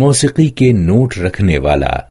मौसीकी के नोट रखने वाला।